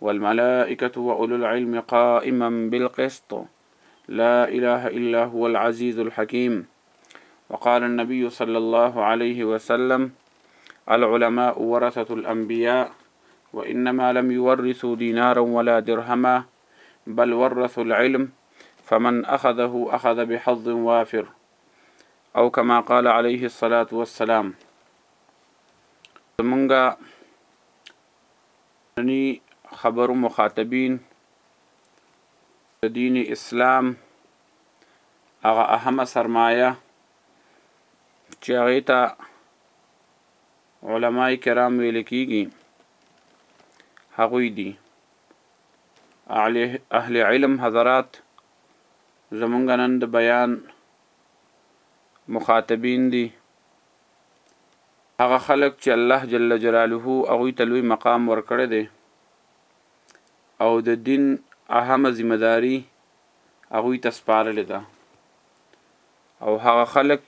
والملائكة وأولو العلم قائما بالقسط لا إله إلا هو العزيز الحكيم وقال النبي صلى الله عليه وسلم العلماء ورثة الأنبياء وإنما لم يورثوا دينارا ولا درهما بل ورثوا العلم فمن أخذه أخذ بحظ وافر أو كما قال عليه الصلاة والسلام منغا نني خبرو مخاطبين د دين اسلام هغه اهمه سرمایه چې هغه ته علما کرام ویل کیږي هغوی دي اهل علم حضرات زمونږ نن د بیان مخاطبین دي هغه خلک چې الله جل جلاله هغوی ته لوی مقام ورکړی دی او د دین اهمه ذمہ داری هغوی ته سپارلې ده او هغه خلک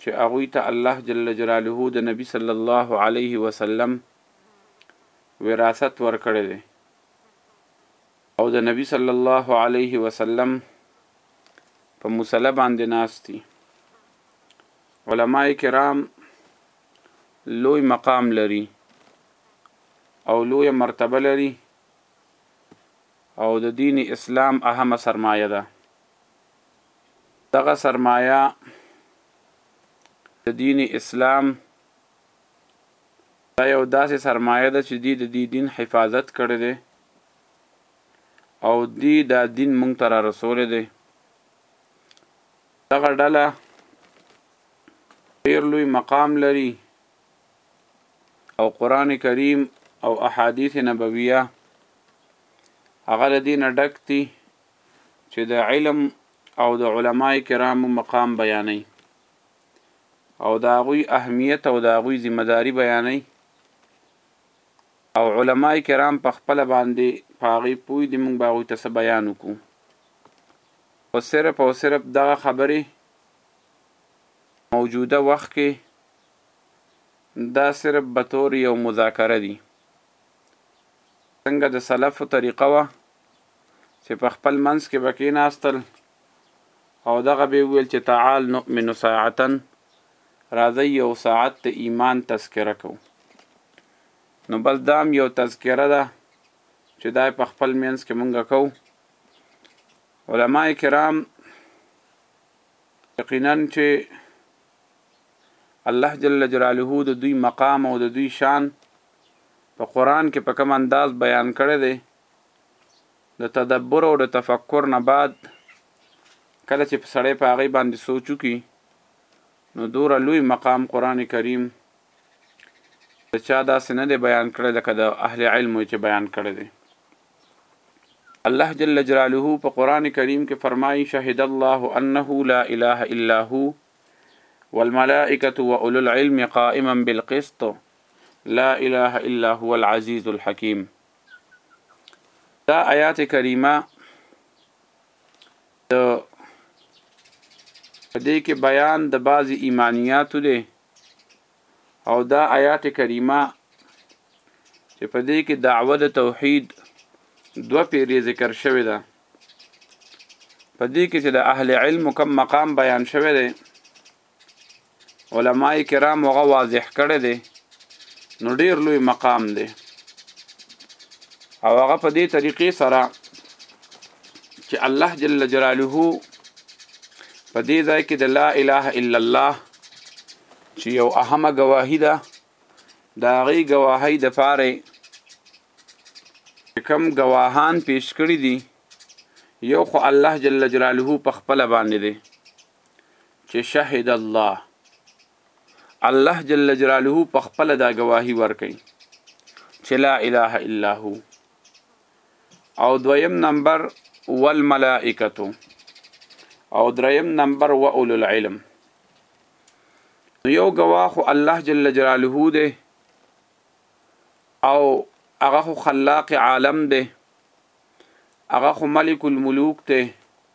چې هغوی ته الله جل جلاله د نبی صلی الله علیه وسلم وراثت ورکړی دی او د نبی صلی الله علیه وسلم په مصلی باندې ناست دي علما کرام لوی مقام لري او لوی مرتبه لري او د دین اسلام اهمه سرمایه ده دغه سرمایه د دین اسلام دا یو داسې سرمایه ده چې دوی د دې دین حفاظت کړی دی او دوی دا دین مونږ ته را رسولی دی دغه ډله ډیر لوی مقام لري او قران کریم او احادیث نبویه هغه د دین ډک دي چې د علم او د علما کرامو مقام بیانوي او د هغوی اهمیت او د هغوی ذمه داري بیانوي او علما کرام په خپل باندې په هغې پوی دي موږ به هغوی ته څه بیان وکړو او صرف او صرف دغه خبرې موجوده وخت کې دا صرف به طور یو مذاکره دي څنګه د سلفو طریقه وه چې په خپل منځ کې به کېناستل او دغه به ویل چې تعال نؤمن ساعتا راځئ یو ساعت د ایمان تذکره کوو نو بس دا هم یو تذکره ده چې دا په خپل منځ کې مونږ کوو علما کرام یقینا چې الله جل جلاله د دوی مقام او د دوی شان په قران کې په کوم انداز بیان کړی دی د تدبر او د تفکر نه بعد کله چې سړی په هغې باندې سوچ وکړي نو دوره لوی مقام قرآن کریم د چا داسې نه دی بیان کړی لکه د اهل علمو چې بیان کړی دی الله جل جلاله په قران کریم کې فرمایي شهد الله انه لا اله الا هو والملائکه واولو العلم قائما بالقسط لا اله الا هو العزيز الحكيم دا آیات کریمه د دې کې بیان د بعضی ایمانیاتو دی او دا آیات کریمه چې په دې کې دعوه د توحید دو پیری ذکر شوی ده په دې کې چې د اهل علم کم مقام بیان شوی دی علماء کرام هغه واضح کړی دی نو ډیر لوی مقام دی او هغه په دې طریقې سره چې الله جل جلاله په دې ځای کې د لا اله الا الله چې یو اهمه گواهی ده دا غي گواهی د پاره کم گواهان پیش کړی دي یو خو الله جل جلاله په خپل باندې دی چې شهد الله الله جل جلاله په خپل دا گواهی ورکړي چې لا اله الا هو او دویم نمبر والملائکه او دریم نمبر و اولو العلم یو گواه خو الله جل جلاله دی او هغه خلاق عالم دی هغه ملک الملوک دی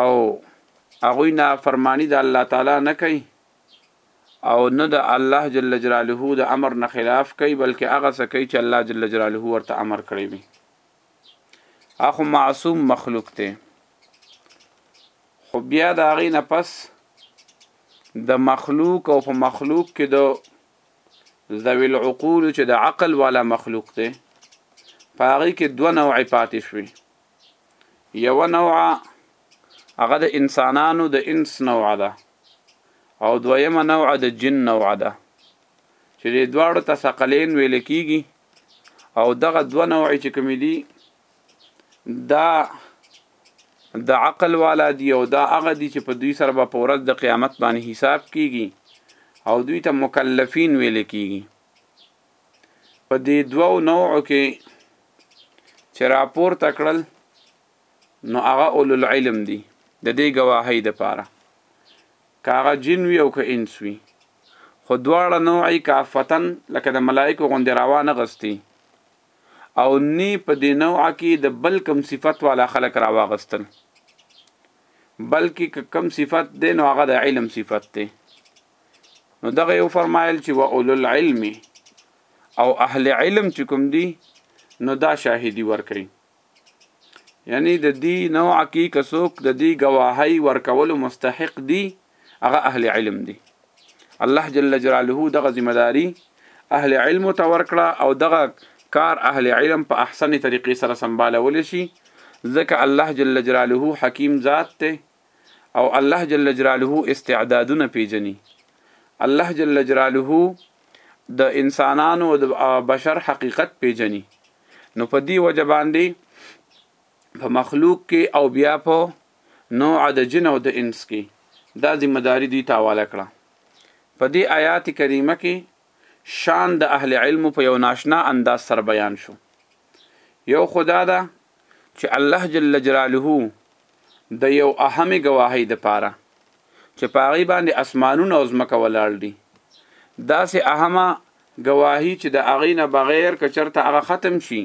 او هغوی نافرمانی د الله تعالی نه کوي او نه د الله جل جلاله د امر نه خلاف کوي بلکې هغه څه کوي چې الله جل جلاله ورته امر کړی وي اخو معصوم مخلوق ته خو بیا د هغې نه پس د مخلوق او په مخلوق کې د ذوي العقول چې د عقل والا مخلوق دی په هغې کې دوه نوعې پاتې شوي یو نوع هغه د انسانانو د انس نوع ده او دویمه نوع د جن نوع ده چې د دواړو ته ثقلین ویل کیږي او دغه دوه نوع چې کوم دي دا د عقل والا دی او دا هغه دي چې په دوی سره به په ورځ د قیامت باندې حساب کیږي او دوی ته مکلفین ویل کیږي په دې دوو نوعو کې چې راپور تکړل نو هغه اول العلم دي د دې گواهی د پاره کاغه جن وی او که انس وی خو دواړه نوعي کافتن لکه د ملائکو غوندې راوانه غستی او نی په دې نوع کې د بل کم صفت والا خلق راواغستل بلکې کم صفت دی نو هغه د علم صفت دی نو دغه یو فرمایل چې و اولو العلم او اهل علم چې کوم دي نو دا شاهدی ور کوي یعنی د دې نوع کې کسوک د دې گواهی ورکولو مستحق دي هغه اهل علم دي الله جل جلاله دغه ذمہ داری اهل علم ته ورکړه او دغه کار اهل علم په احسن طریقې سره سمبالول شي ځکه الله جل جلاله حکیم ذات ته او الله جل جلاله استعدادونه پیژني الله جل جلاله د انسانانو او د بشر حقیقت پیژني نو په دې وجه باندې په مخلوق کې او بیا په نوع د جن او د انس کې دا ذمہ داری دوی تاواله کړه په دې آیات کریمه کې شان د اهل علم په یو ناشنا انداز سره بیان شو یو خدا ده چې الله جل جلاله د یو اهمې ګواهۍ د پاره چې په هغې باندې اسمانونه او ځمکه ولاړ دي داسې اهمه ګواهي چې د هغې نه بغیر که چرته هغه ختم شي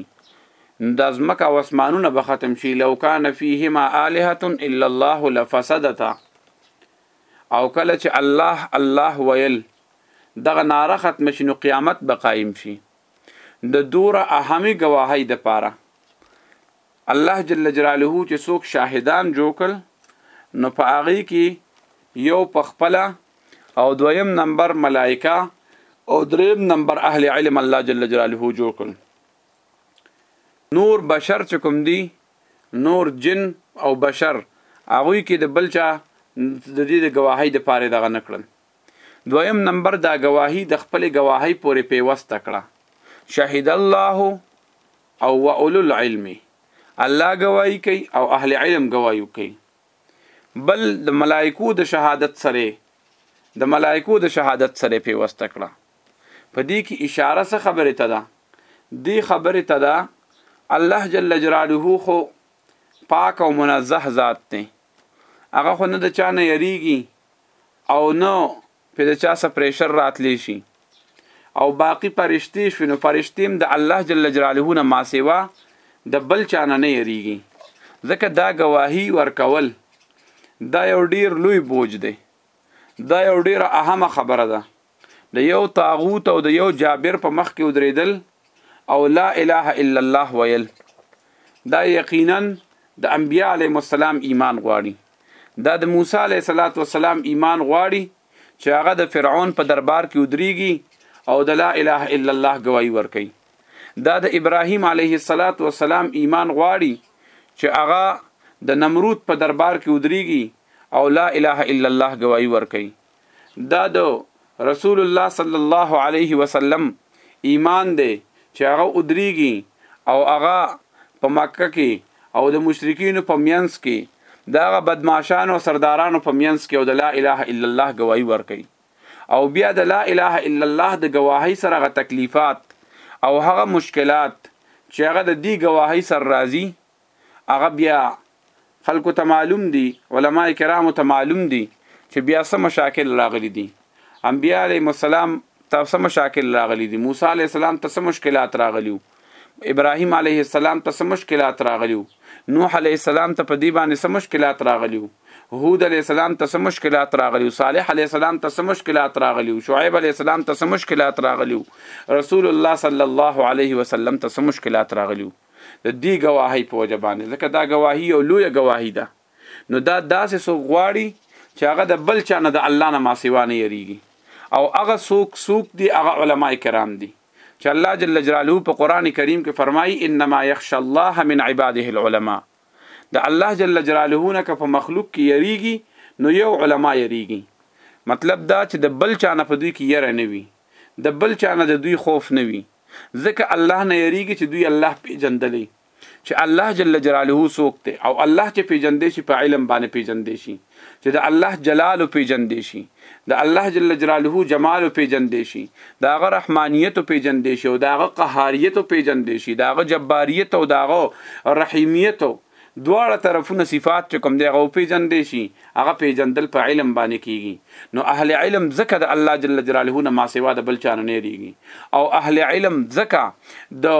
د ځمکه او اسمانونه به ختم شي لو کان فیهما آلهة الا الله لفسدتا او کله چې الله الله ویل دغه ناره ختم شي نو قیامت به قایم شي د دوره اهمې ګواهۍ د پاره الله جل جلاله چې څوک شاهدان جوړ کړل نو په هغه کې یو په خپل او دویم نمبر ملائکه او دریم نمبر اهل علم الله جل جلاله جوړ کړ نور بشر چې کوم دي نور جن او بشر هغه کې د بلچا د دې د گواهی د پاره دغه نکړل دویم نمبر دا ګواهی د خپل ګواهی پورې پیوسته کړه شهید الله او واولو العلم الله گواہی کوي او اهل علم گواہی کوي بل د ملائکو د شهادت سره د ملائکو د شهادت سره پیوسته کړه په دې کې اشاره څه خبره ته ده دې خبره ته ده الله جل جلاله خو پاک او منزه ذات دی هغه خو نه د چا نه یریږي او نه په د چا سره پریشر راتلی شي او باقی پرشتي شوي نو پرشتي هم د الله جل جلاله نه ماسیوا د بل چا نه نه یریږي ځکه دا ګواهی ورکول دا یو ډیر لوی بوج دی دا یو ډیره اهمه خبره ده د یو طاغوت او د یو جابر په مخ کې ودرېدل او لا اله الا الله ویل دا یقینا د انبیاء علیهم السلام ایمان غواړي دا د موسی علیه صلوات و سلام ایمان غواړي چې هغه د فرعون په دربار کې ودرېږي او د لا اله الا الله گواہی ورکړي دا د ابراهیم علیه الصلاۃ والسلام ایمان غواړي چې هغه د نمرود په دربار کې ودرېږي او لا اله الا الله گواہی ورکړي دا د رسول الله صلی الله علیه وسلم ایمان دی چې هغه ودریږي او هغه په مکه کې او د مشرکین په مینس کې دا غ بدمعشان او سردارانو په مینس کې او د لا اله الا الله گواہی ورکړي او بیا د لا اله الا الله د گواهی سره غ تکلیفات او هغه مشکلات چې هغه د دی گواهی سر راضی هغه بیا خلکو ته معلوم دي علما کرامو ته معلوم دي چې بیا څه مشاکل راغلي دي انبیاء علیهم السلام ته څه مشاکل راغلي دي موسی علیه السلام ته څه مشکلات راغلي ابراهیم علیه السلام ته څه مشکلات راغلي نوح علیه السلام ته په دې باندې څه مشکلات راغلي هود علیه السلام ته څه مشکلات راغلي صالح علیه السلام ته څه مشکلات راغلي شعیب علیه السلام ته څه مشکلات راغلي رسول الله صلی الله علیه وسلم ته څه مشکلات راغلي د دې ګواهۍ په وجه باندې ځکه دا ګواهی یو لوی ګواهی ده نو دا داسې څوک غواړي چې هغه د بل چا نه د الله نه ماسیوا نه یریږي او هغه څوک څوک دي هغه علما کرام دي چې الله جل جلاله په قران کریم کې فرمایي انما یخشى الله من عباده العلماء د الله جل جلاله نه که په مخلوق کې یریږي نو یو علما یریږي مطلب دا چې د بل چا نه په دوی کې یره نه وي د بل چا نه د دوی خوف نه وي ځکه الله نه یریږي چې دوی الله پیژندلی چې الله جل جلاله څوک دی او الله چې پیژندې شي په علم باندې پیژندې شي چې د الله جلال پیژندې شي د الله جل جلاله جمال پیژندې شي دا غ رحمانیت پیژندې شي او دا غ قهاریت پیژندې شي دا غ جباریت او دا غ رحیمیت دواړه طرفونه صفات چې کوم دی هغه وپېژندی شي هغه پېژندل په علم باندې کېږي نو اهل علم ځکه د الله جل جلاله نه ماسوا د بل چا نه یریږي او اهل علم ځکه د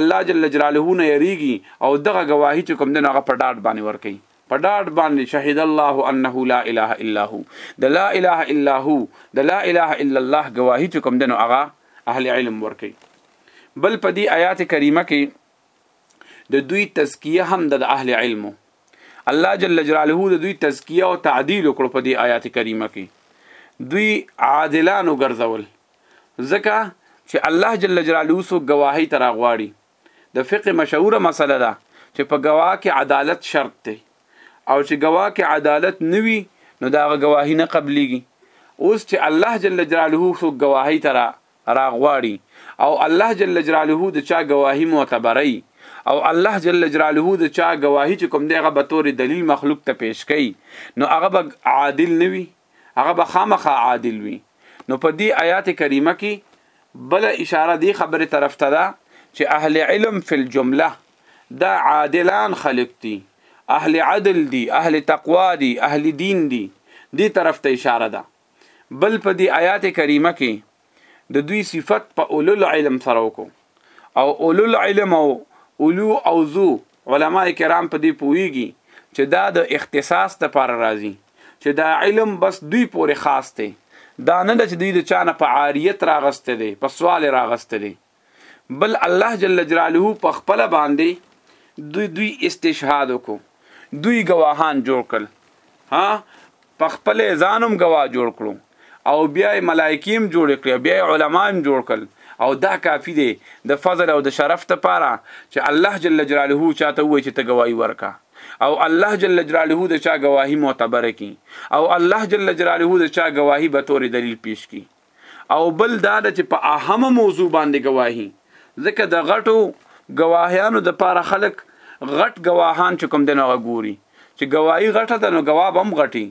الله جل جلاله نه یریږي او دغه ګواهی چې کوم دی هغه په ډاډ باندې ورکوي په ډاډ باندې شهید الله انه لا اله الا هو د لا اله الا هو د لا اله الا الله ګواهی چې کوم دی هغه اهل علم ورکوي بل په دې آیات کریمه کې د دوی تزکیه هم د اهل علمو الله جل جلاله د دوی تزکیه او تعدیل وکړو په دې آیات کریمه کې دوی عادلانو ګرځول ځکه چې الله جل جلاله سو گواهی تر غواړي د فقه مشهوره مسله ده چې په گواه کې عدالت شرط دی او چې گواه کې عدالت نوي نو دا گواهی نه قبليږي اوس چې الله جل جلاله سو گواهی تر راغواړي او الله جل جلاله د چا ګواهی معتبروي او الله جل جلاله د چا ګواهی چې کوم دی هغه به تور دلیل مخلوق ته پیش کوي نو هغه به عادل نه وي هغه به خامخا عادل وي نو په دې آیات کریمه کې بل اشاره دی خبره طرف ته ده چې اهل علم فی الجمله دا عادلان خلق دي اهل عدل دي اهل تقوا دي اهل دین دي دې طرف ته اشاره ده بل په دې آیات کریمه کې د دوی صفت په اولو العلم سره وکړو او اولو العلم او اولو او ذو علما کرام په دې پوهیږي چې دا د اختصاص لپاره راځي چې دا علم بس دوی پورې خاص دی دا نه چې دوی د چانه په عاریت راغسته دي په سوال راغسته دي بل الله جل جلاله په خپل باندې دوی دوی استشهاد وکړو دوی گواهان جوړ کړل ها په خپل ځانم گواه جوړ کړو او بیا ملائکیم جوړ کړو بیا علمایم جوړ کړل او دا کافی دی د فضل او د شرف ته پاره چې الله جل جلاله چاته وای چې ته گواہی ورکا او الله جل جلاله د چا گواہی معتبر کی او الله جل جلاله د چا گواہی به تور دلیل پیش کی او بل دا ده چې په اهمه موضوع باندې ګواهي ځکه د غټو ګواهیانو د پاره خلک غټ ګواهان چې کوم دنه غوري چې ګواهی غټه ده نو ګواه بم غټي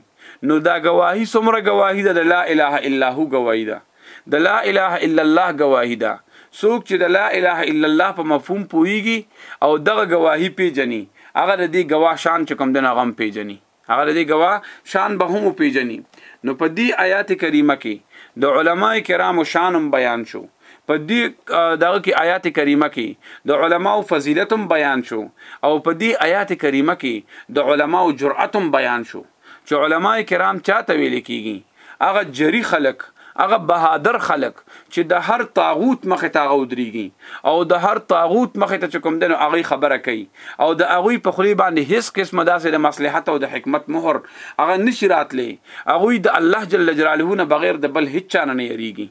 نو دا ګواهی څومره ګواهی ده د لا اله الا هو ګواهی ده د لا اله الا الله گواهی ده څوک چې د لا اله الا الله په مفهوم پوهیږي او دغه گواهی پیژني هغه د دې گواه شان چې کوم دنه غم پیژني هغه د دې ګواه شان به هم وپېژني. نو په دې آیات کریمه کې د علماء کرامو شان هم بیان شو، په دې دغه کې آیات کریمه کې د علماو فضیلت هم بیان شو او په دې آیات کریمه کې د علماو جرأت هم بیان شو چې علماء کرام چاته ویل کېږي؟ هغه جری خلک، هغه بهادر خلک چې د هر طاغوت مخې ته هغه ودرېږي او د هر طاغوت مخې ته چې کوم دی نو هغوی خبره کوي او د هغوی په خولې باندې هیڅ قسمه داسې د مصلحت او د حکمت مهر هغه نشي راتلی هغوی د الله جل جلاله نه بغیر د بل هیچا نه نه یریږي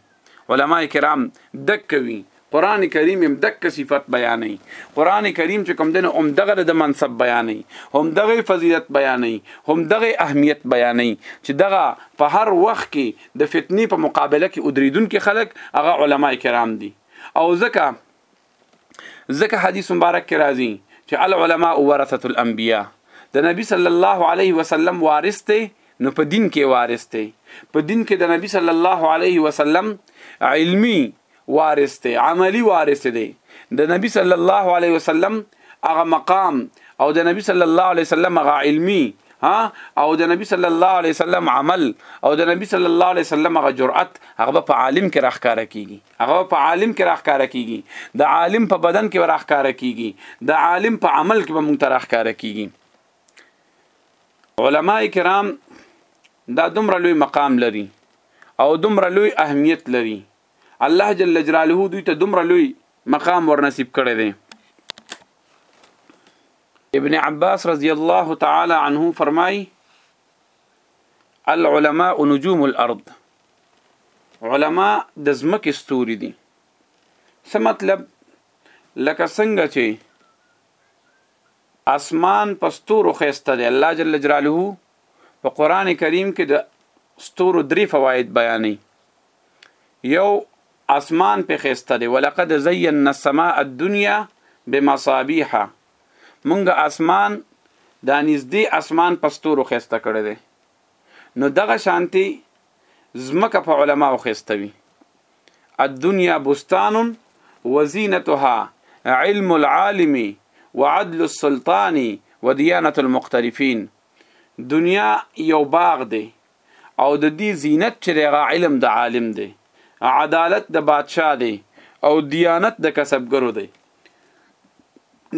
علما کرام دک کوي قران کریم هم دک صفت بیانې قران کریم چې کوم دنه هم دغه د منصب بیانې هم دغه فضیلت بیانې هم دغه اهمیت بیانې چې دغه په هر وخت کې د فتنې په مقابله کې ادریدون کې خلک هغه علما کرام دي او ځکه ځکه حدیث مبارک کې راځي چې العلماء ورثه الانبیاء د نبی صلی الله علیه وسلم وارث دی نو په دین کې وارث دی په دین کې د نبی صلی الله علیه وسلم علمی وارث دی عملی وارث دی د نبی صلی الله علیه وسلم هغه مقام او د نبی صلی الله علیه وسلم هغه علمی ها او د نبی صلی الله علیه وسلم عمل او د نبی صلی الله علیه وسلم هغه جرأت هغه په عالم کې راخکاره کیږي هغه په عالم کې راخکاره کیږي د عالم په بدن کې راخکاره کیږي د عالم په عمل کې به موږ ته راخکاره کیږي علما کرام دا دومره لوی مقام لري او دومره لوی اهمیت لري الله جل جلاله دوی ته دومره لوی مقام ورنصیب کړی دی ابن عباس رضی الله تعالی عنه فرمایي العلماء نجوم الارض علما د ځمکې ستوري دي څه مطلب لکه څنګه چې اسمان په ستورو خسته دی الله جل جلاله په قران کریم کې د ستورو درې فواید بیانې یو اسمان په خسته دی ولقد زینا السماء الدنيا بمصابيح مونږ اسمان دا نږدې اسمان په ستورو خسته کړی دی نو دغه شانتی زمکه په علما خسته وي الدنيا بستان وزينتها علم العالم وعدل السلطان وديانة المقترفين دنیا یو باغ دی او د دې زینت چې دغه علم د عالم دی عدالت د بادشاه دی او دیانت د کسبګرو دی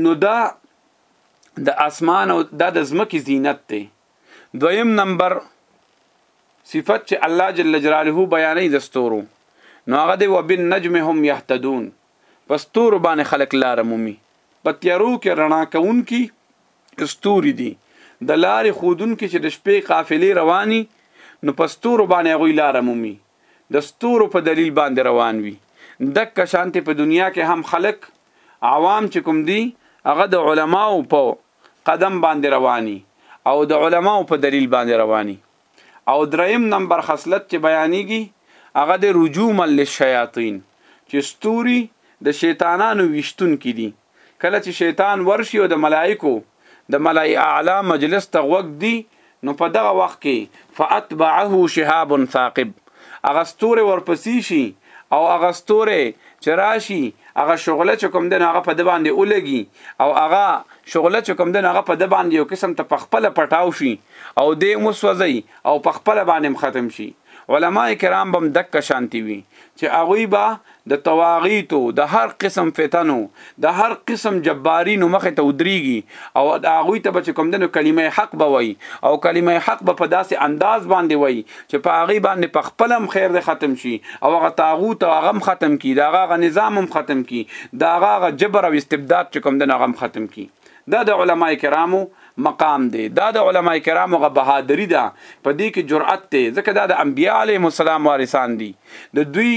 نو دا د اسمان او دا د زمکه زینت دی دویم نمبر صفت چې الله جل جلاله بیانې د ستورو نو هغه دی وبالنجم هم يهتدون پستور باندې خلق لار مومي پتیرو کې رڼا کون کی استوري دي د لارې خودون کې چې د شپې قافلې رواني نو پستور باندې غوي لار مومي د ستورو په دلیل باندې روان وي دکه شانتې په دنیا کې هم خلک عوام چې کوم دي هغه د علماو په قدم باندې رواني او د علماو په دلیل باندې رواني او دریم نمبر خصلت چې بیانېږي هغه د رجوما للشیاطین چې ستوري د شیطانانو ویشتونکي دي کله چې شیطان ورشي او د ملائکو د ملائ اعلی مجلس ته غوږ ږدي نو په دغه وخت کې فاتبعه شهاب ثاقب هغه ستوری ورپسې شي او هغه ستوری چې راشي هغه شغله چې کوم دی نو هغه په د باندې ولګي او هغه شغله چې کوم دی نو هغه په د باندې یو قسم ته په خپله پټاو شي او دی هم وسوځي او په خپله باندې هم ختم شي علما کرام به هم دقه شانتي وي چې هغوی به د تواغیتو د هر قسم فتنو د هر قسم جبارینو مخه ته ودریږي او د هغوی ته بچ کوم دنو کلمه حق به وای او کلمه حق به په داسې انداز باندې وای چې په هغه باندې په خپلم خیر د ختم شي او هغه تاغوت او هغه ختم کی دا هغه نظام هم ختم کی دا هغه جبر او استبداد چې کوم دنو هغه ختم کی دا د علما کرامو مقام دی دا د علما کرامو غ بهادری ده په دې کې جرأت دی ځکه دا د انبیاء علیهم السلام وارثان دي د دوی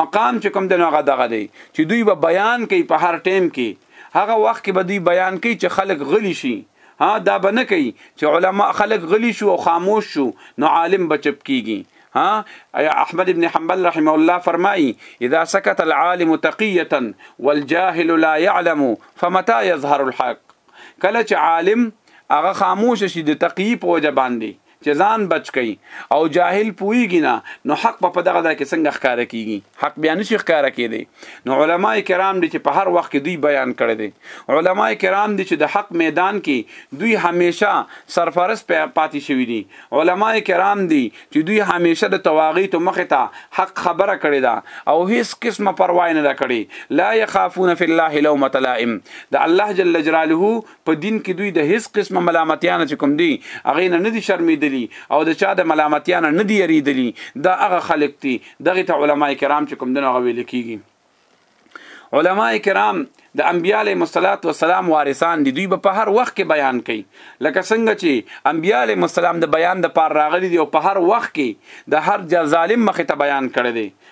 مقام چې کوم دی هغه دغه دی چې دوی به بیان کوي په هر ټیم کې هغه وخت کې به دوی بیان کوي چې خلک غلی شي ها دا به نه کوي چې علما خلک غلی شو او خاموش شو نو عالم به چپ کیږي ها احمد ابن حنبل رحمه الله فرمایي اذا سكت العالم تقيه والجاهل لا يعلم فمتى يظهر الحق کله چې عالم هغه خاموش شي د تقیی په وجه باندې چې ځان بچ کوي او جاهل پويږي نه نو حق په پدغه ځای کې څنګه ښکارا کیږي حق بیا نشي ښکارا کیدی نو علما کرام دي چې په هر وخت کې دوی بیان کړي دي علما کرام دي چې د حق میدان کې دوی همیشه سرفرست پاتې شوی دي علما کرام دي چې دوی همیشه د تواغیت مخ ته حق خبره کړي دا او هیڅ قسمه پروا نه کړي لا يخافون فی الله لومۃ لائم د الله جل جلاله په دین کې دوی د هیڅ قسمه ملامتیا نه کوم دي هغه نه ندي شرمیدلی او د چا د ملامتیا نه ندي یریدلی دا هغه خلک دي دغه ته علما کرام چې کوم دغه ویل کیږي علما کرام د انبیاله مصلات و سلام وارثان دي دوی په هر وخت کې بیان کوي لکه څنګه چې انبیاله مصلام د بیان د پار راغلي دي او په هر وخت کې د هر ظالم مخ ته بیان کړي دي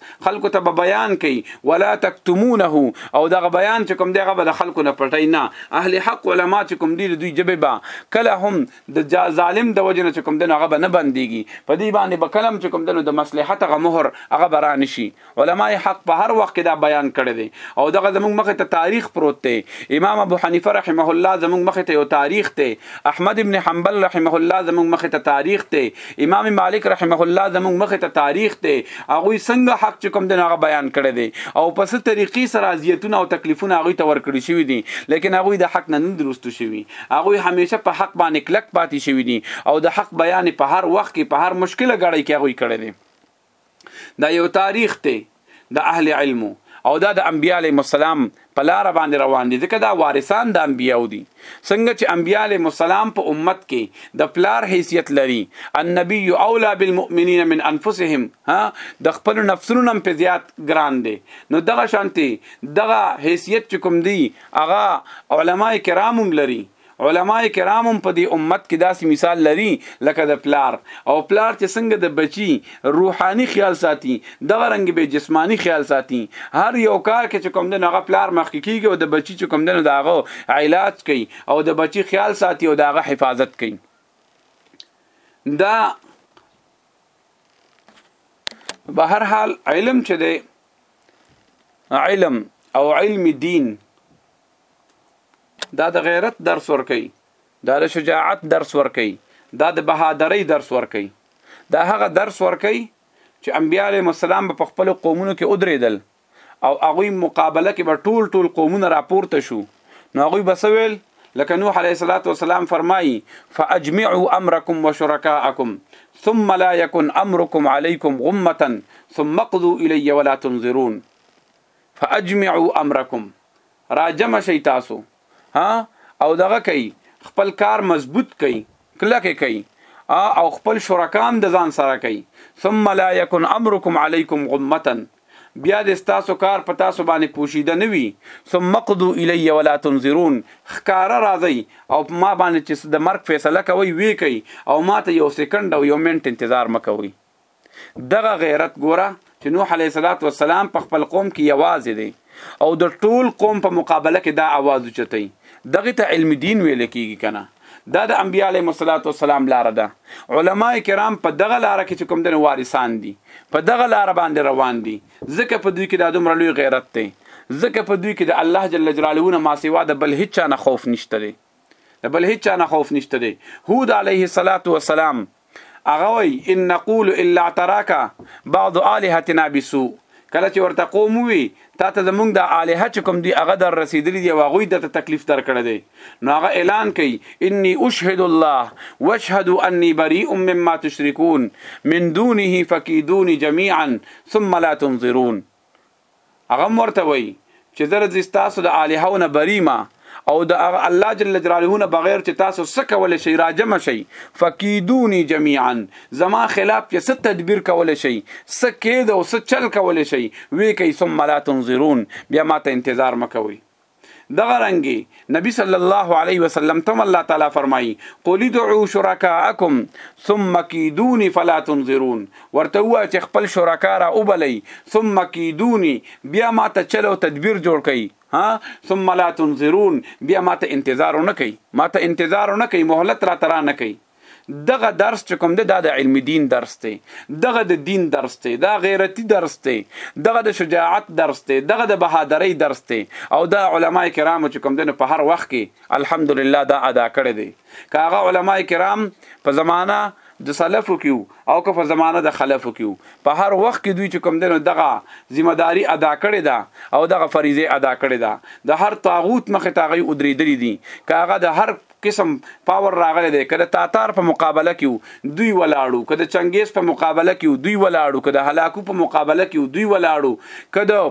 خلکو ته به بیان کوي ولا تکتمونه او دغه بیان چې کوم دغه به د خلکو نه پټای نه اهل حق علما چې کوم دي دوی جبه با کله هم د ظالم د وجنه چې کوم دغه هغه نه بنديږي په دې باندې به کلم چې کوم دنو د مصلحت غ مهر هغه بران شي علما حق په هر وخت کې دا بیان کړی دی او دغه زموږ مخه ته تاریخ پروت دی امام ابو حنیفه رحمه الله زموږ مخه ته یو تاریخ دی احمد ابن حنبل رحمه الله زموږ مخه ته تاریخ دی امام مالک رحمه الله زموږ مخه ته تاریخ دی هغه څنګه حق چې کوم دغه بیان کړی دی او په ست طریقې سره اذیتونه او تکلیفونه هغه ته ورکړي شوی دي لیکن هغه د حق نه نه درستو شوی هغه همیشه په حق باندې کلک پاتې شوی دي او د حق بیان په هر وخت کې په هر مشکله غړی کې هغه کړی دی دا یو تاریخ دی د اهل علم او دا د انبیاء علیهم السلام په لار باندې روان دي ځکه دا وارثان د انبیاء دي څنګه چې انبیاء علیهم السلام په امت کې د پلار حیثیت لري النبی اولا بالمؤمنین من انفسهم ها د خپل نفسونو هم په زیات ګران دي نو دغه شانتي دغه حیثیت چې کوم دی هغه علما کرام هم لري علماء کرام هم په دې امت کې داسې مثال لري لکه د پلار او پلار چې څنګه د بچي روحاني خیال ساتي دغه رنګ به جسماني خیال ساتي هر یو کار کې چې کوم د هغه پلار مخکې کیږي او د بچي چې کوم د هغه علاج کوي او د بچي خیال ساتي او دغه حفاظت کوي دا به هر حال علم چې دی علم او علم دین دا د غیرت درس ورکي دا د شجاعت درس ورکي دا د بهادرۍ درس ورکي دا هغه درس ورکي چې انبیاء علیهم السلام په خپل قومونو کې ودرېدل او هغه مقابله کې به ټول ټول قومونه راپورته شو نو هغه بسویل لکه نوح علیه الصلاۃ والسلام فرمایي فاجمعوا امرکم وشرکاءکم ثم لا يكن امركم عليكم غمه ثم اقضوا الي ولا تنظرون فاجمعوا امرکم را جمع شئ تاسو ها او دغه کوي خپل کار مضبوط کوي کلک کوي او خپل شرکام د ځان سره کوي ثم لا يكن امركم عليكم غمتا بیا د تاسو کار په تاسو باندې پوشیده نه وي ثم قضوا الی ولا تنظرون خکاره راځي او ما باندې چې د مرګ فیصله کوي وی کوي او ما ته یو سکند او یو منټ انتظار مکوي دغه غیرت ګوره چې نوح علیه صلات و سلام په خپل قوم کې یوازې دی او د ټول قوم په مقابله کې دا आवाज اوچتای دغه ته علم دین ویل کیږي کنه دا د انبیاء علیهم الصلات والسلام لار ده علما کرام په دغه لار کې چې کوم د وارثان دي په دغه لار باندې روان دي ځکه په دوی کې د دومره لوی غیرت دی ځکه په دوی کې د الله جل جلاله نه ما سیوا د بل هیڅ نه خوف نشته دی د بل هیڅ نه خوف نشته دی هود علیه الصلاۃ والسلام هغه وای ان نقول الا تراک بعض الهتنا بسوء کله چې ورته قوم وي تا ته زمونږ د الها چې کوم دی هغه در رسیدلی دی واغوی د تکلیف در کړی دی نو هغه اعلان کوي انی اشهد الله واشهد انی بریء مما تشركون من دونه فكيدوني جميعا ثم لا تنظرون هغه هم ورته وایي چې زه رځي ستاسو د الهو نه بری ما او د هغه الله جل جلاله نه بغیر چې تاسو څه کول شي راجم شي فکیدونی جميعا زما خلاف چې څه تدبیر کول شي څه کېد او څه چل کول شي وی کوي ثم لا تنظرون بیا ماته انتظار مکوي دغه رنګي نبی صلی الله علیه وسلم تم الله تعالی فرمایي قل ادعوا شرکاءکم ثم کیدونی فلا تنظرون ورته وا چې خپل شرکا را وبلی ثم کیدونی بیا ما ته چلو تدبیر جوړ کړي ها ثم لا تنظرون بیا ما ته انتظار نه کوي ما ته انتظار نه کوي مهلت را ترا نه کوي دغه درس چې کوم دی دا د علم دین درس دی دغه د دین درس دی دا غیرتی درس دی دغه د شجاعت درس دی دغه د بهادرۍ درس دی او دا علما کرام چې کوم دی نو په هر وخت کې الحمدلله دا ادا کړی دی که هغه علما کرام په زمانہ د سلفو کیو او که په زمانه د خلفو کیو په هر وخت کې دوی چې کوم دنو دغه ذمہ داری ادا کړې ده او دغه فریضه ادا کړې ده د هر طاغوت مخه تاغي ادریدلې دي کاغه د هر قسم پاور راغلی دی کله تاتار په مقابله کې دوی ولاړو کله چنګیز په مقابله کې دوی ولاړو کله هلاکو په مقابله کې دوی ولاړو کله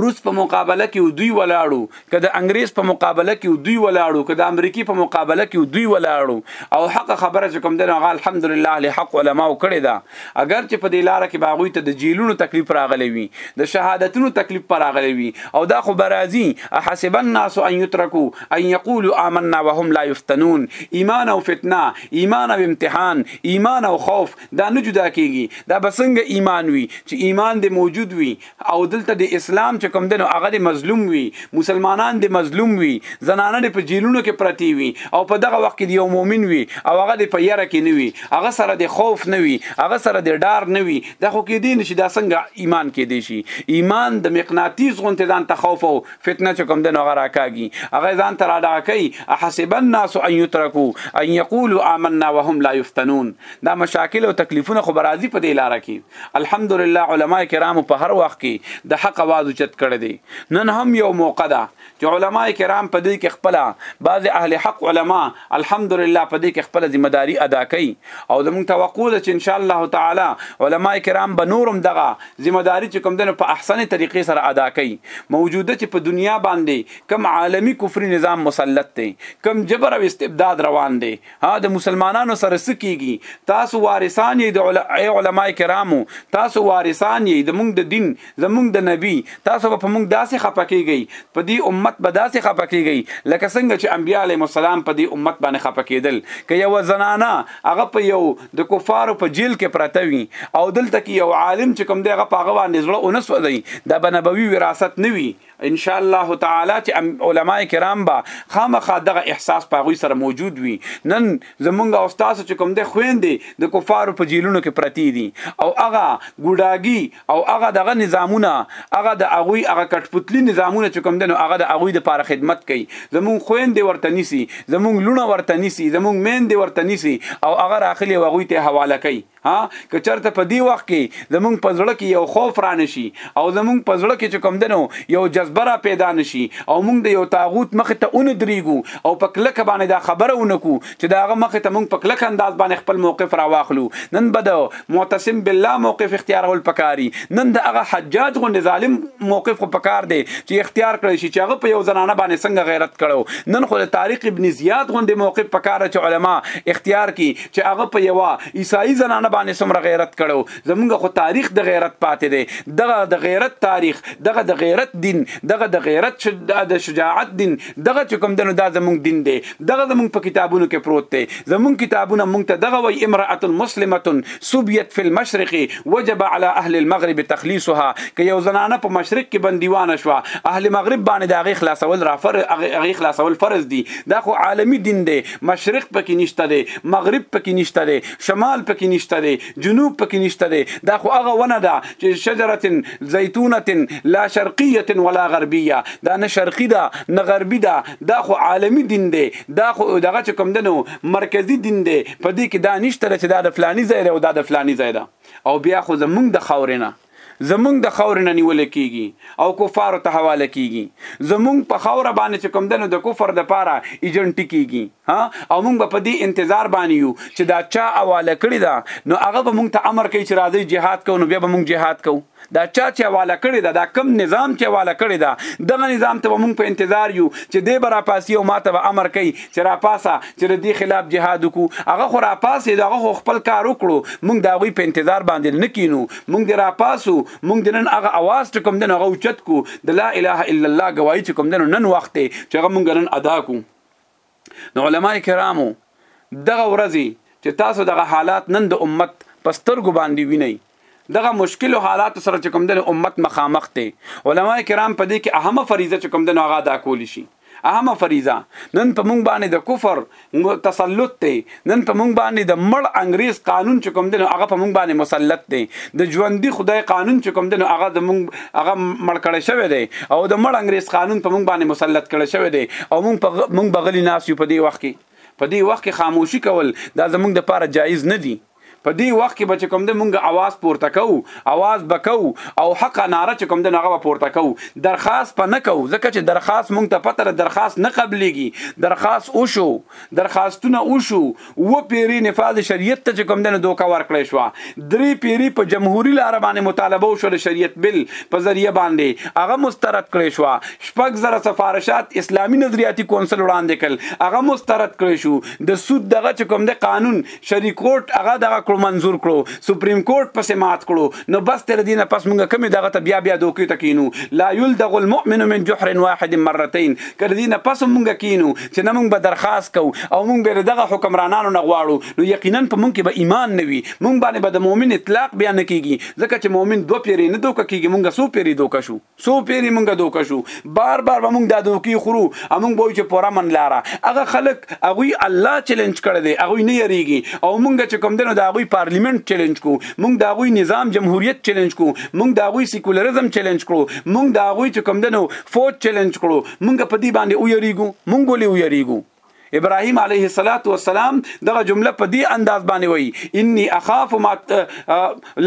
روس په مقابله کې دوی ولاړو که د انګريز په مقابله کې دوی ولاړو که د امریکای په مقابله کې دوی ولاړو او حق خبره چې کوم دغه الحمدلله له حق علماو کړی دا اگر چې په دې لار کې باغوي ته د جیلونو تکلیف راغلی وي د شهادتونو تکلیف پر راغلی وي او دا خو برازي احسب الناس ان يتركوا ان يقولوا آمنا وهم لا يفتنون ایمان او فتنه ایمان او امتحان ایمان او خوف دا نه جدا کیږي دا بسنګ ایمان وي چې ایمان دې موجود وي او دلته د اسلام چې کوم دنو هغه د مظلوم وي مسلمانان د مظلوم وي زنانه د په جیلونو کې پرتی وي او په دغه وخت کې د یو مؤمن وي او هغه د په یره کې نه وي هغه سره د خوف نه وي هغه سره د ډار نه وي دا خو کې دین شي دا څنګه ایمان کې دی شي ایمان د مقناطیس غونته ځان ته خوف او فتنه چې کوم دنو هغه راکاږي هغه ځان ته راډا کوي احسب الناس ان یترکو ان یقولوا آمنا وهم لا یفتنون دا مشاکل او تکلیفونه خو برازي په دې لار کې الحمدلله علما کرام په هر وخت کې د حق आवाज چت کړی دی نن هم یو موقع ده چې علما کرام په دې کې خپل بعض اهل حق علما الحمدلله په دې کې خپل ذمہ داری ادا کوي او زموږ توقع ده چې ان شاء الله تعالی علما کرام به نورم دغه ذمہ داری چې کوم دنه په احسن طریقې سره ادا کوي موجوده چې په دنیا باندې کم عالمی کفري نظام مسلط دی کم جبر او استبداد روان دی ها د مسلمانانو سره څه کیږي تاسو وارثان یې د علماء کرامو تاسو وارثان یې د موږ د دین زموږ د نبی تاسو په موږ داسې خپکیږئ په دې امت به داسې خپکیږئ لکه څنګه چې انبیاء علیهم السلام په دې امت باندې خپکیدل که یو زنانه هغه په یو د کفارو په جیل کې پرته وي او دلته کې یو عالم چې کوم دی هغه په هغه باندې زړه ونه سوځي دا به نبوي وراثت نه وي ان شاء الله تعالی چې علما کرام با خامخا دغه احساس پاغوي سره موجود وي نن زمونږ او تاسو چې کوم د خويندې د کفارو په جیلونو کې پرتی دي او هغه ګډاګي او هغه دغه نظامونه هغه د اغوي هغه کټپتلی نظامونه چې کوم دنو هغه د اغوي د پاره خدمت کوي زمونږ خويندې ورته نيسي زمونږ لونه ورته نيسي زمونږ مین دي ورته نيسي او هغه راخلي او هغه ته حواله کوي ها که چرته په دی وخت کې زمونږ په زړه کې یو خوف را نشي او زمونږ په زړه کې چې کوم دنو یو جذبه را پیدا نشي او مونږ د یو تاغوت مخ ته اون درېګو او په کلک باندې دا خبره ونکو چې داغه مخ ته مونږ په کلک انداز باندې خپل موقف را واخلو نن به د معتصم بالله موقف اختیارول پکاري نن د هغه حجاج غو ظالم موقف خو پکار دی چې اختیار کړی شي چې هغه په یو زنانه باندې څنګه غیرت کړو نن خو د طارق ابن زیاد غو موقف پکاره چې علما اختیار کی چې هغه په یوه عیسائی زنانه باندې څومره غیرت کړو زمونږ خو تاریخ د غیرت پاتې دی دغه د غیرت تاریخ دغه د غیرت دین دغه د غیرت شجاع د شجاعت دین دغه چې کوم دنو دا زمونږ دین دی دغه زمونږ په کتابونو کې پروت دی زمونږ کتابونه مونږ ته دغه وای امراه مسلمه سبیت فی المشرق وجب علی اهل المغرب تخلیصها که یو زنانه په مشرق کې بندیوانه شو اهل مغرب باندې دا غي خلاصول را فرض غي خلاصول فرض دي دا خو عالمی دین دی مشرق پکې نشته دی مغرب پکې نشته دی شمال پکې نشته دی جنوب پکې نشته دی دا خو هغه ونه ده چې شجره زیتونه لا شرقیه ولا غربیه دا نه شرقی ده نه غربی ده دا خو عالمی دین دی دا خو دغه چې کوم دنو مرکزی دین دی په دې کې دا نشته چې دا د فلانی ځای دی او دا د فلانی ځای ده او بیا خو زمونږ د خاورې نه زمونږ د خاورې نه نیول کیږي او کفارو ته حواله کیږي زمونږ په خاور باندې چې کوم دنو د کفر د پاره ایجنټ کیږي ها او مونږ په دې انتظار باندې یو چې دا چا حواله کړی دا نو هغه به مونږ ته امر کوي چې راځي جهاد کوو نو بیا به مونږ جهاد کوو دا چا چې حواله کړی دا دا کم نظام چې حواله کړی دا دغه نظام ته مونږ په انتظار یو چې دې برا پاسی او ماته به امر کوي چې را پاسه چې د دې خلاف جهاد وکړو هغه خو راپاسې دا خو خپل کار وکړو موږ دا غوي په انتظار باندې نه کینو موږ دې راپاسو موږ دې نن هغه اواز چې کوم دنه غوچت کو د لا اله الا الله گواہی چې کوم دنه نن وخت چې هغه موږ نن ادا کو نو علما کرامو دغه ورځي چې تاسو دغه حالات نن د امت پسترګو باندې وینئ دغه مشکل حالات سره چې کوم د امت مخامخ دي علما کرام په دې کې اهمه فریضه چې کوم د هغه ادا کول شي اهمه فریضه نن په مونږ باندې د کفر تسلط دی نن په مونږ باندې د مړ انګريز قانون چې کوم دی نو هغه په مونږ باندې مسلط دی د ژوندۍ خدای قانون چې کوم دی نو هغه د مونږ هغه مړ کړی شوی دی او د مړ انګريز قانون په مونږ باندې مسلط کړی شوی دی او مونږ مونږ بغلی ناس یو په دې وخت کې په دې وخت کې خاموشي کول دا زمونږ د پاره جایز نه دی په دې وخت کې به چې کوم د مونږ اواز پورته کوو اواز به کوو او حق ناره چې کوم د هغه به پورته کوو درخواست په نه کوو ځکه چې درخواست مونږ ته پته ده درخواست نه قبلېږي درخواست وشو درخواستونه وشو و پیری نفاذ شریعت ته چې کوم د دوکه ورکړې شو درې پیری په جمهوریت لار باندې مطالبه وشو د شریعت بل په ذریعہ باندې هغه مسترد کړې شو شپږ زره سفارشات اسلامي نظریاتي کونسل وړاندې کړل هغه مسترد کړې شو د سود دغه چې کوم د قانون شری کورټ هغه دغه کړو منزور کړو سپریم کورټ پسې مات کړو نو بس تر دینه پس مونږ کمی دغه ته بیا بیا دوکې ته کینو لا یلدغ المؤمن من جحر واحد مرتين کړ دینه پس مونږ کینو چې نه مونږ به درخواست کو او مونږ به دغه حکمرانانو نه غواړو نو یقینا په مونږ کې به ایمان نه وي مونږ باندې به د مؤمن اطلاق بیا نه کیږي ځکه چې مؤمن دوه پیری نه دوکه کیږي مونږ سو پیری دوکه شو څو پیری مونږه دوکه شو بار بار به مونږ دا دوکي خورو امونږ به چې پورا من لاره هغه خلک هغه الله چیلنج کړی دی هغه نه یریږي او مونږ چې کوم دنو دا هغه پارلیمنت چیلنج کو مونږ دا هغه نظام جمهوریت چیلنج کو مونږ دا هغه سیکولریزم چیلنج کړو مونږ دا هغه چې کوم دنو فوج چیلنج کړو مونږ په دې باندې او یریږو مونږ ولې او یریږو ابراهيم عليه الصلاه والسلام دغه جمله په دې انداز باندې وایي اني اخاف ما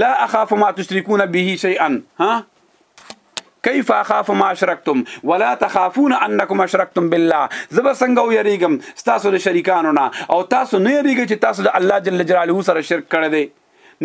لا اخاف ما تشركون به شيئا ها کیف اخاف ما اشرکتم ولا تخافون انکم اشرکتم بالله زب څنګه ویریګم تاسو د شریکانو نه او تاسو نه یریږئ چې تاسو د الله جل جلاله سره شرک کړی دی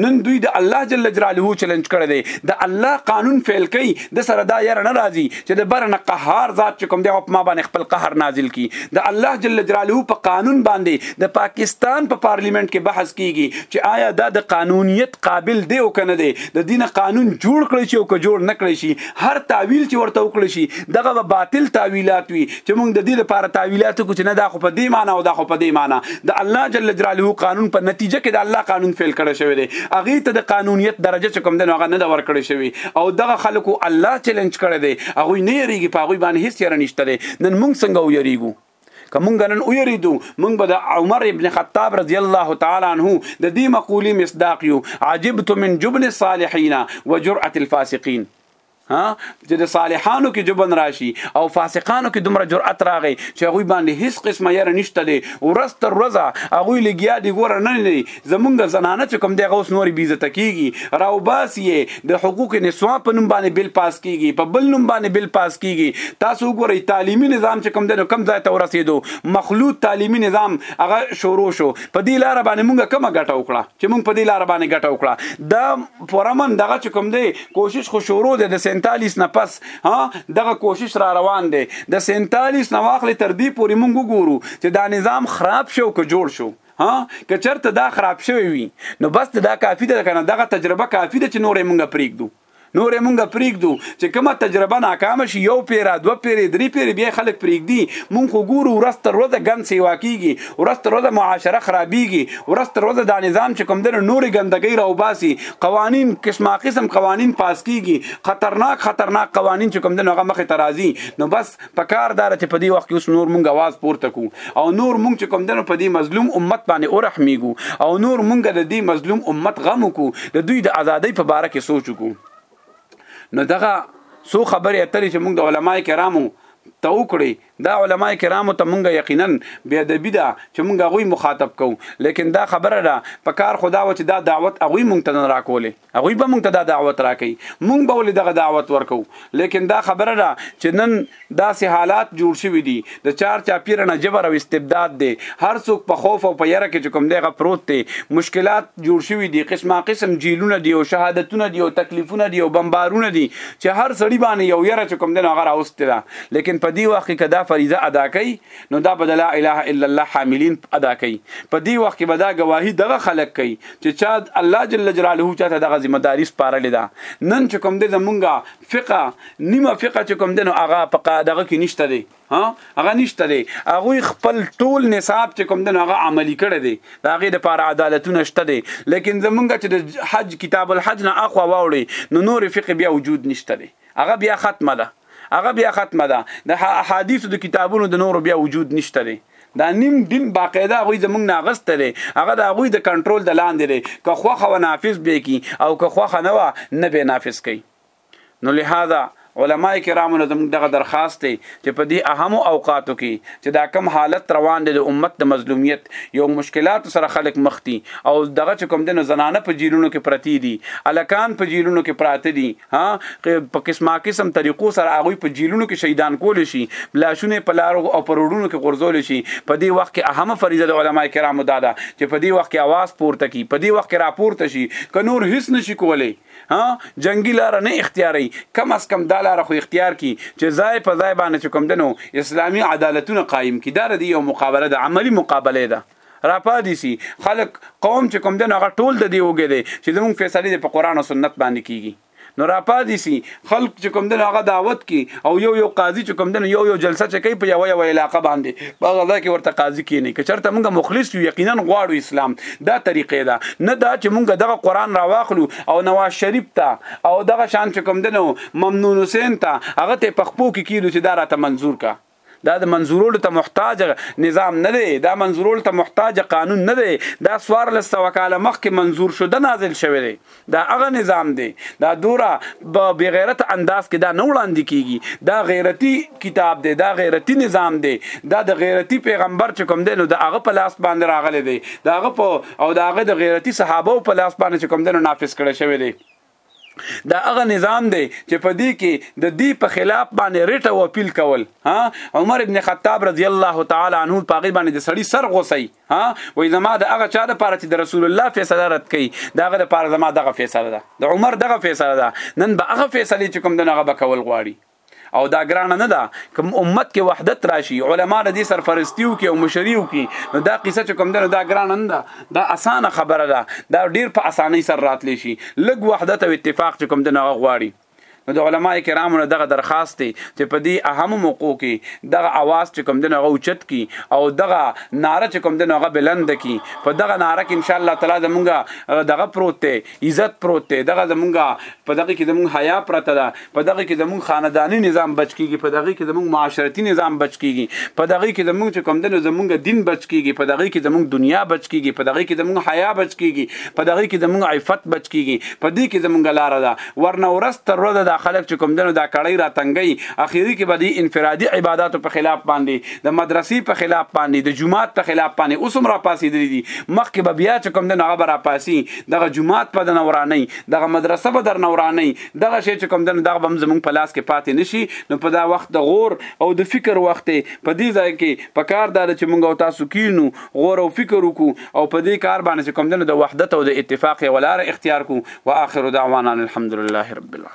نن دوی د الله جل جلاله چیلنج کړی دی د الله قانون فعل کوي د سره دا یره نه راځي چې د برنه قهار ذات چې کوم دی په ما باندې خپل قهر نازل کی د الله جل جلاله په قانون باندې د پاکستان په پا پارلیمنت کې بحث کیږي چې آیا دا د قانونیت قابل دی او کنه دی د دین قانون جوړ کړی شي او که جوړ نه کړی شي هر تعویل چې ورته وکړي شي دغه به باطل تعویلات وي چې موږ د دې لپاره تعویلات کو چې نه دا خو په دې معنی او دا خو په دې معنی د الله جل جلاله قانون په نتیجه کې د الله قانون فعل کړی شوی دی هغه ته د قانونیت درجه چې کوم دی هغه نه ور کړی شوی او دغه خلکو الله چیلنج کړی دی هغه نه یریږي په هغه باندې هیڅ یره نشته نن موږ څنګه ویریږو که مونږ نن ویریدو مونږ به د عمر ابن خطاب رضی الله تعالی عنه د دې مقولې مصداق یو عجبت من جبن الصالحین وجرأه الفاسقین ها چې د صالحانو کې جبن راشي او فاسقانو کې دومره جرأت راغی چې هغه باندې هیڅ قسمه یره نشته دی ورځ تر ورځه هغه لګیا دی ګور نه نه زمونږ زنانه چې کوم دی غوس نور بي عزت کیږي راو باس یې د حقوق نسوا په نوم باندې بل پاس کیږي په بل نوم باندې بل پاس کیږي تاسو وګورئ تعلیمي نظام چې کوم دی نو کم ځای ته ورسېدو مخلوط تعلیمي نظام هغه شروع شو په دې لار باندې مونږه کومه ګټه وکړه چې مونږ په دې لار باندې ګټه وکړه دا پرمن دغه چې کوم دی کوشش خو شروع دی د 47 نه پس ها دغه کوشش را روان دی د 47 نه واخلې تر دې پورې مونږ وګورو چې دا نظام خراب شو که جوړ شو ها که چرته دا خراب شوی وي نو بس دا کافی ده کنه دغه تجربه کافی ده چې نورې مونږه پریږدو نورې مونږه پریږدو چې کومه تجربه ناکامه شي یو پیرا دوه پیرې درې پیرې بیا خلک پریږدي مونږ خو ګورو ورځ تر ورځه ګند سیوا کیږي ورځ تر ورځه معاشره خرابیږي ورځ تر ورځه دا نظام چې کوم دنه نورې ګندګۍ راوباسي قوانین قسمه قسم قوانین پاس کیږي خطرناک خطرناک قوانین چې کوم دنه هغه مخې ته راځي نو بس پکار دار چې په دې وخت کې اوس نور مونږ आवाज پورته کو او نور مونږ چې کوم دنو په دې مظلوم امت باندې اورحمېګو او نور مونږ د دې مظلوم امت غم کو د دوی د ازادۍ په باره کې سوچ کو نو دغه سو خبرې اترې چې مونږ د علما کرامو ته وکړي دا علما کرامو ته مونږ یقینا بیا د بدا چې مونږ غوي مخاطب کو لیکن دا خبره ده په کار خدا و چې دا دعوت غوي مونږ ته نه راکولې هغوی به مونږ ته دا دعوت راکړي مونږ به ولې دغه دعوت ورکو لیکن دا خبره ده چې نن داسې حالات جوړ شوي دي د چار چاپیره نه جبر او استبداد دی هر څوک په خوف او په یره کې چې کوم دی هغه پروت دی مشکلات جوړ شوي دي قسمه قسم جیلونه دي او شهادتونه دي او تکلیفونه دي او بمبارونه دي چې هر سړي باندې یو یره چې کوم دی هغه راوستي ده لیکن په دې وخت کې که دا فریضه ادا کوي نو دا بدلا اله الا الله حاملین ادا کوي په دې وخت کې به دا گواهی دغه خلک کوي چې چا الله جل جلاله چا ته دغه ذمہ داری سپارلې ده نن چې کوم دې زمونږه فقه نیمه فقه چې کوم دنو هغه په دغه کې نشته دی ها هغه نشته دی هغه خپل ټول نصاب چې کوم دنو هغه عملی کړی دی دا غي د پاره عدالتونه شته دی لیکن زمونږه چې د حج کتاب الحج نه اخوا واوړي نو نور فقه بیا وجود نشته دی هغه بیا ختمه ده هغه بیا ختمه ده د احادیث د کتابونو د نور بیا وجود نشته دی دا نیم دین باقاعده غوی زمونږ ناغست دی هغه دا غوی د کنټرول د لاندې دی که خوخه و نافذ به کی او که خوخه نه و نه به نافذ کی نو لهدا علما کرامو نه زموږ دغه درخواست دی چې په دې اهمو اوقاتو کې چې دا کم حالت روان دی د امت د مظلومیت یو مشکلات سره خلک مخ دي او دغه چې کوم د زنانه په جیلونو کې پرتی دي الکان په جیلونو کې پراته دي ها په قسمه قسم طریقو سره هغه په جیلونو کې شهیدان کول شي بلاشونه په لارو او پر وړونو کې غرزول شي په دې وخت کې اهمه فریضه د علما کرامو دا ده چې په دې وخت کې आवाज پورته کی په دې وخت کې راپورته شي ک نور هیڅ نشي کولای ها جنگي لار نه اختیاري کم از کم دا لار خو اختیار کی چې ځای په ځای باندې کوم دنو اسلامي عدالتونه قائم کی دا د یو مقابله د عملی مقابله ده را پادې سي خلک قوم چې کوم دین هغه ټول د دی وګې دی چې زموږ فیصله په قران او سنت باندې کیږي نو را پادې سي خلک چې کوم دین هغه دعوت کی او یو یو قاضي چې کوم دین یو یو جلسه چې کوي په یو یو علاقه باندې په غزا کې ورته قاضي کینی که چرته موږ مخلص یو یقینا غواړو اسلام دا طریقې ده نه دا چې موږ دغه قران را واخلو او نواز شریف ته او دغه شان چې کوم دین ممنون حسین ته هغه ته پخپو کې کیدو چې دا راته منزور کا دا د منظورولو ته محتاج نظام نه دی دا منظورولو ته محتاج قانون نه دی دا سوار لسته وکاله مخکې منظور شو د نازل شوی دی دا هغه نظام دی دا دورا په بغیرت انداز کې دا نه وړاندې کیږي دا غیرتی کتاب دی دا غیرتی نظام دی دا د غیرتی پیغمبر چې کوم دی نو د هغه په لاس باندې راغلی دی دا هغه په او دا هغه د غیرتی صحابه په لاس باندې چې کوم دی نو نافذ کړی شوی دی دا هغه نظام دی چې په دې کې د دې په خلاف باندې ریټ او اپیل کول ها عمر ابن خطاب رضی الله تعالی عنہ په غي باندې د سړی سر غوسی ها وې زما د هغه چا د پاره چې د رسول الله فیصله رد کړي دا هغه د پاره زما دغه فیصله ده د عمر دغه فیصله ده نن به هغه فیصله چې کوم دغه بکول غواړي او دا ګرانه نه ده کوم امت کې وحدت راشي علما د دې سرپرستیو کې او مشریو کې نو دا قصه چې کوم ده دا ګرانه نه ده دا اسانه خبره ده دا ډیر په اسانۍ سره راتلی شي لږ وحدت او اتفاق چې کوم ده نه غواړي نو د علما کرامو دغه درخواست دی چې په دې اهم موقع کې دغه आवाज چې کوم دنه غوچت کی او دغه ناره چې کوم دنه غو بلند کی په دغه ناره کې ان شاء الله تعالی زمونږ دغه پروت دی عزت پروت دی دغه زمونږه په دغه کې زمونږ حیا پرته ده په دغه کې زمونږ خاندانی نظام بچ کیږي په دغه کې زمونږ معاشرتی نظام بچ کیږي په دغه کې زمونږ چې کوم دنو زمونږ دین بچ کیږي په دغه کې زمونږ دنیا بچ کیږي په دغه کې زمونږ حیا بچ کیږي په دغه کې زمونږ عفت بچ کیږي په دې کې زمونږ لار ده ورنه ورس تر ورځ دا خلک چې کوم دنو دا کړی را تنګي اخیری کې به دې انفرادي عبادتو په خلاف باندې د مدرسې په خلاف باندې د جمعات په خلاف باندې اوسم را پاسې دي مخکې به بیا چې کوم دنو هغه را پاسي دغه جماعت په دنه وراني دغه مدرسه به درنه وراني دغه شی چې کوم دنه دغه بم زمونږ په لاس کې پاتې نشي نو په دا وخت د غور او د فکر وخت په دې ځای کې په کار دار چې مونږ او تاسو کینو غور او فکر وکړو او په دې کار باندې چې کوم دنه د وحدت او د اتفاق ولاره اختیار کو واخر دعوانا الحمدلله رب العالمين